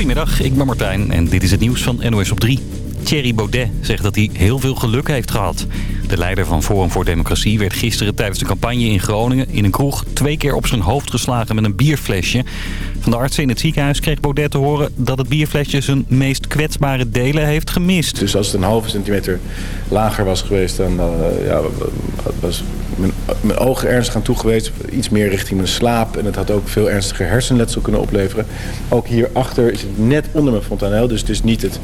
Goedemiddag, ik ben Martijn en dit is het nieuws van NOS op 3. Thierry Baudet zegt dat hij heel veel geluk heeft gehad. De leider van Forum voor Democratie werd gisteren tijdens de campagne in Groningen... in een kroeg twee keer op zijn hoofd geslagen met een bierflesje. Van de artsen in het ziekenhuis kreeg Baudet te horen... dat het bierflesje zijn meest kwetsbare delen heeft gemist. Dus als het een halve centimeter lager was geweest... dan uh, ja, was mijn, mijn, ogen ernstig aan toe geweest. Iets meer richting mijn slaap. En het had ook veel ernstiger hersenletsel kunnen opleveren. Ook hierachter is het net onder mijn fontanel. Dus het is niet het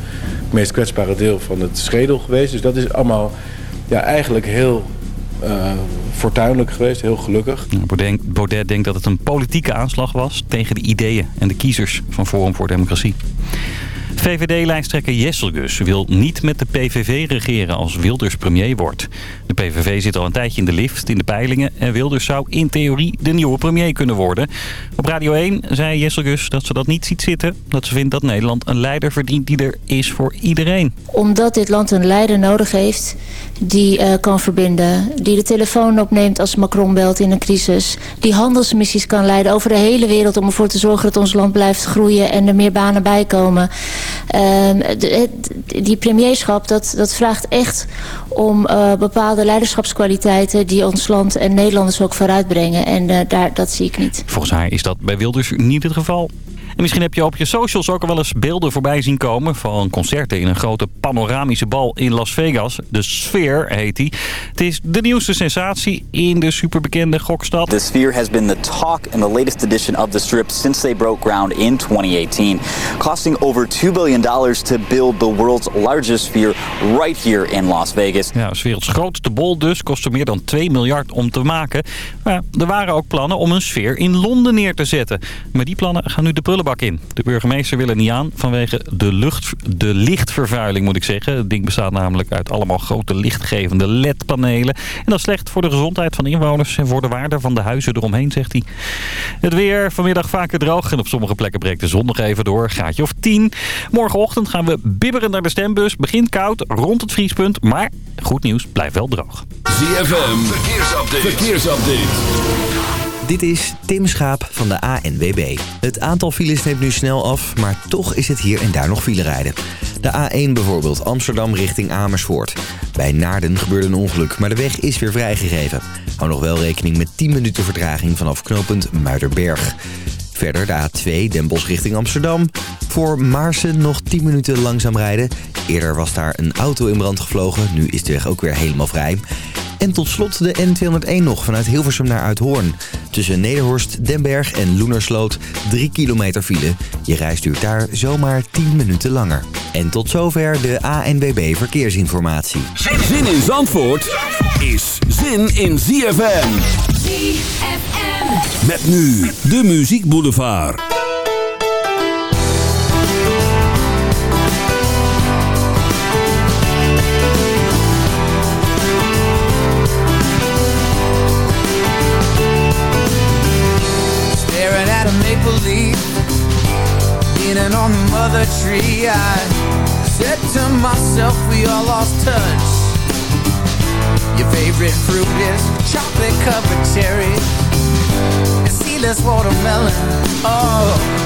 meest kwetsbare deel van het schedel geweest. Dus dat is allemaal ja, eigenlijk heel uh, fortuinlijk geweest, heel gelukkig. Baudet, Baudet denkt dat het een politieke aanslag was tegen de ideeën en de kiezers van Forum voor Democratie. VVD-lijsttrekker Jesselgus wil niet met de PVV regeren als Wilders premier wordt. De PVV zit al een tijdje in de lift in de peilingen en Wilders zou in theorie de nieuwe premier kunnen worden. Op Radio 1 zei Jesselgus dat ze dat niet ziet zitten. Dat ze vindt dat Nederland een leider verdient die er is voor iedereen. Omdat dit land een leider nodig heeft die uh, kan verbinden. Die de telefoon opneemt als Macron belt in een crisis. Die handelsmissies kan leiden over de hele wereld om ervoor te zorgen dat ons land blijft groeien en er meer banen bij komen. De, die premierschap, dat, dat vraagt echt om uh, bepaalde leiderschapskwaliteiten die ons land en Nederlanders ook vooruitbrengen. En uh, daar, dat zie ik niet. Volgens haar is dat bij Wilders niet het geval. En misschien heb je op je socials ook al wel eens beelden voorbij zien komen... van concerten in een grote panoramische bal in Las Vegas. De Sphere heet die. Het is de nieuwste sensatie in de superbekende gokstad. The Sphere has been the talk in the latest edition of the strip... since they broke ground in 2018. Costing over 2 billion dollars to build the world's largest sphere... right here in Las Vegas. Ja, de werelds grootste bol dus. Kostte meer dan 2 miljard om te maken. Maar er waren ook plannen om een sfeer in Londen neer te zetten. Maar die plannen gaan nu de prullen in. De burgemeester wil er niet aan vanwege de, lucht, de lichtvervuiling moet ik zeggen. Het ding bestaat namelijk uit allemaal grote lichtgevende LED-panelen. En dat is slecht voor de gezondheid van inwoners en voor de waarde van de huizen eromheen, zegt hij. Het weer vanmiddag vaker droog en op sommige plekken breekt de zon nog even door. Gaatje of 10. Morgenochtend gaan we bibberen naar de stembus. Begint koud, rond het vriespunt, maar goed nieuws, blijft wel droog. ZFM, verkeersupdate. verkeersupdate. Dit is Tim Schaap van de ANWB. Het aantal files neemt nu snel af, maar toch is het hier en daar nog file rijden. De A1 bijvoorbeeld, Amsterdam richting Amersfoort. Bij Naarden gebeurde een ongeluk, maar de weg is weer vrijgegeven. Hou nog wel rekening met 10 minuten vertraging vanaf knooppunt Muiderberg. Verder de A2 Den Bosch richting Amsterdam. Voor Maarsen nog 10 minuten langzaam rijden. Eerder was daar een auto in brand gevlogen. Nu is de weg ook weer helemaal vrij. En tot slot de N201 nog vanuit Hilversum naar Uithoorn. Tussen Nederhorst, Denberg en Loenersloot 3 kilometer file. Je reis duurt daar zomaar 10 minuten langer. En tot zover de ANBB Verkeersinformatie. Zin in Zandvoort is zin in ZFM. ZFM. Met nu de Muziek Boulevard. Leaning on the mother tree. I said to myself we all lost touch. Your favorite fruit is chocolate covered cherries And seedless watermelon. Oh,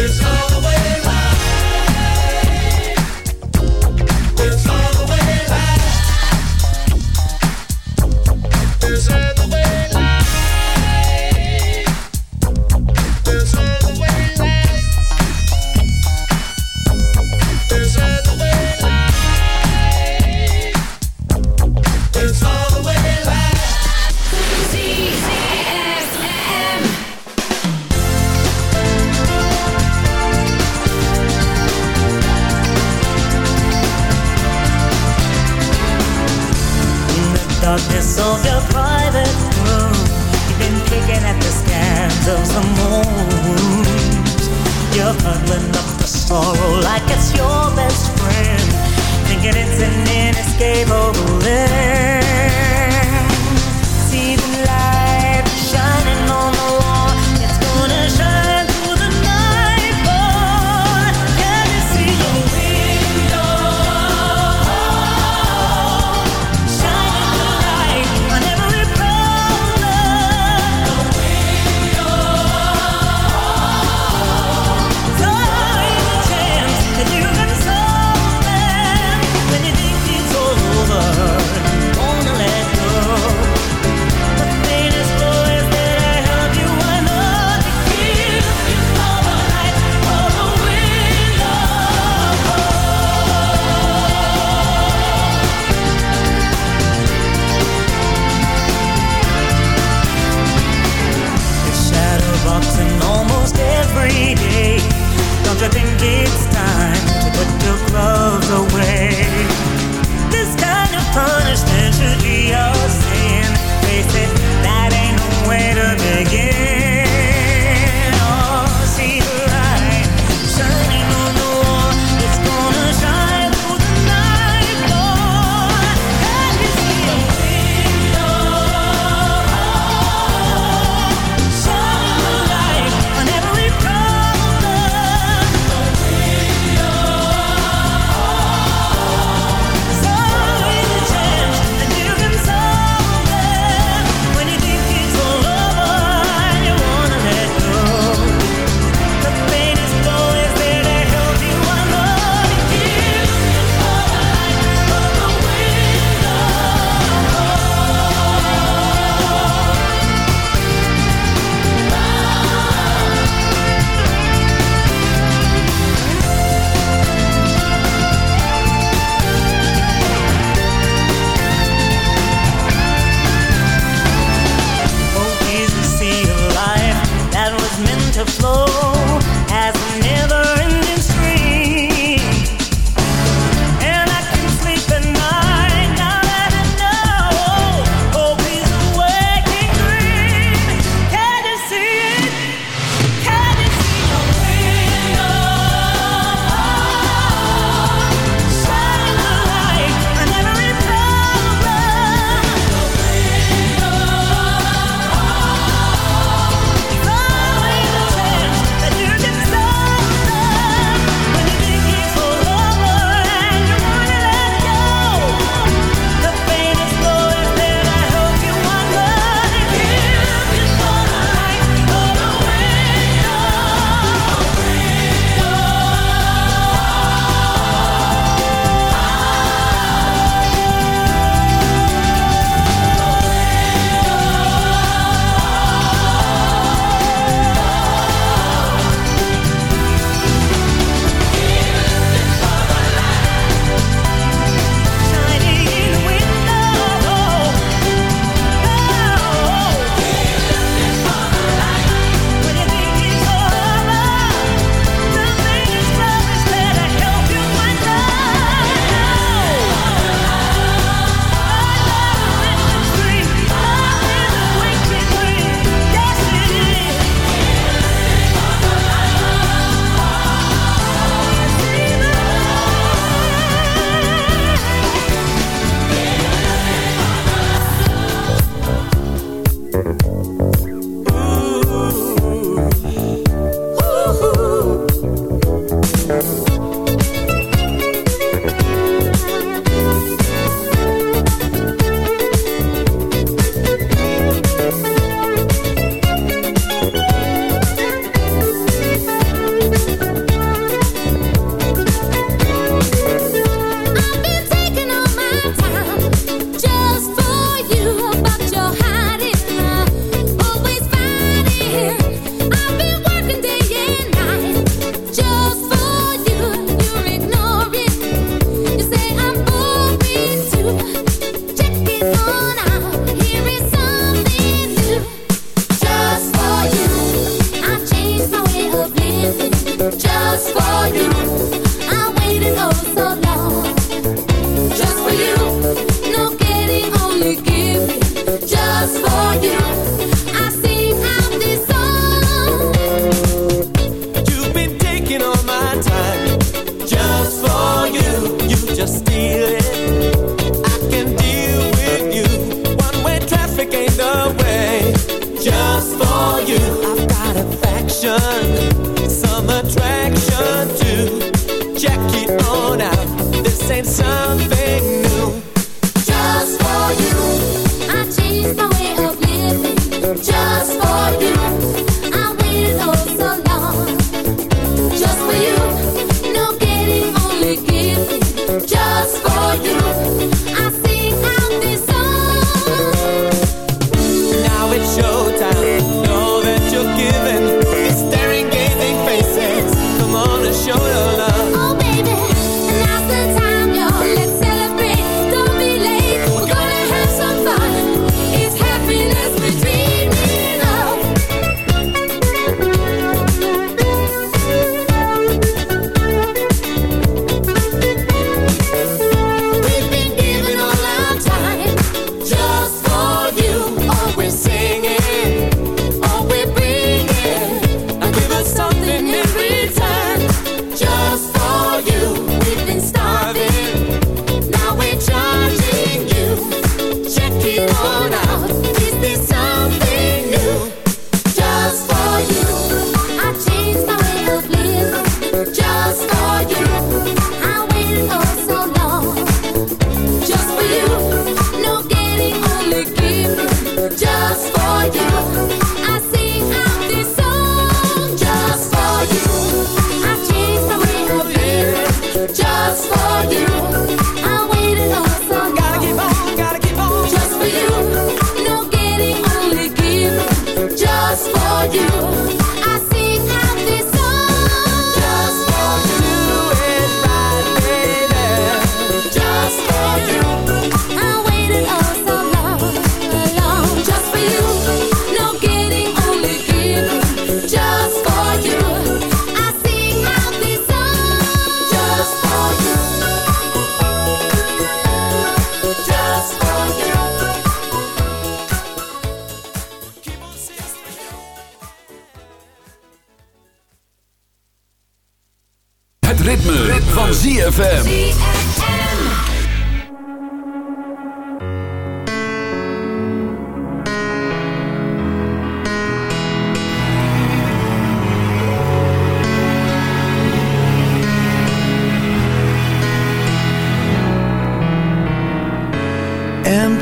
It's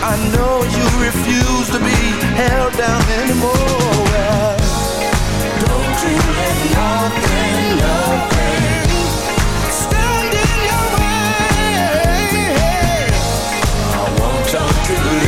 I know you refuse to be held down anymore. Don't you let nothing, nothing stand in your way. I want you to listen,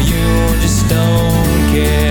don't care.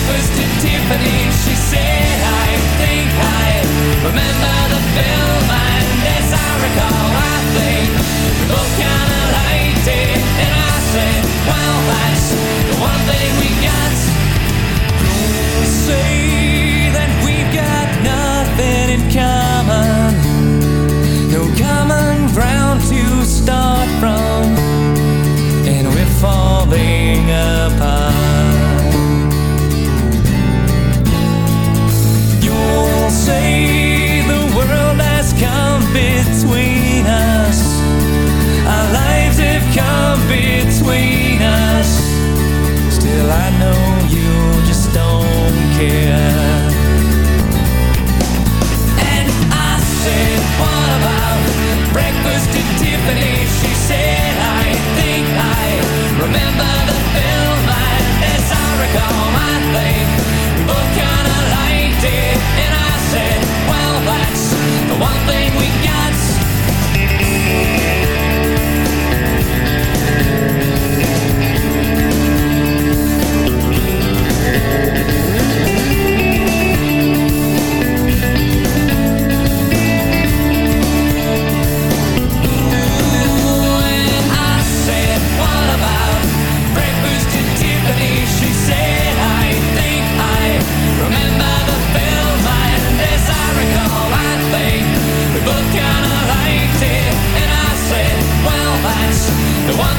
breakfast at Tiffany, She said, I think I remember the film, and as I recall, I think we both kind of liked it. And I said, well, that's the one thing recall my name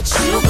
what you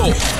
Russell.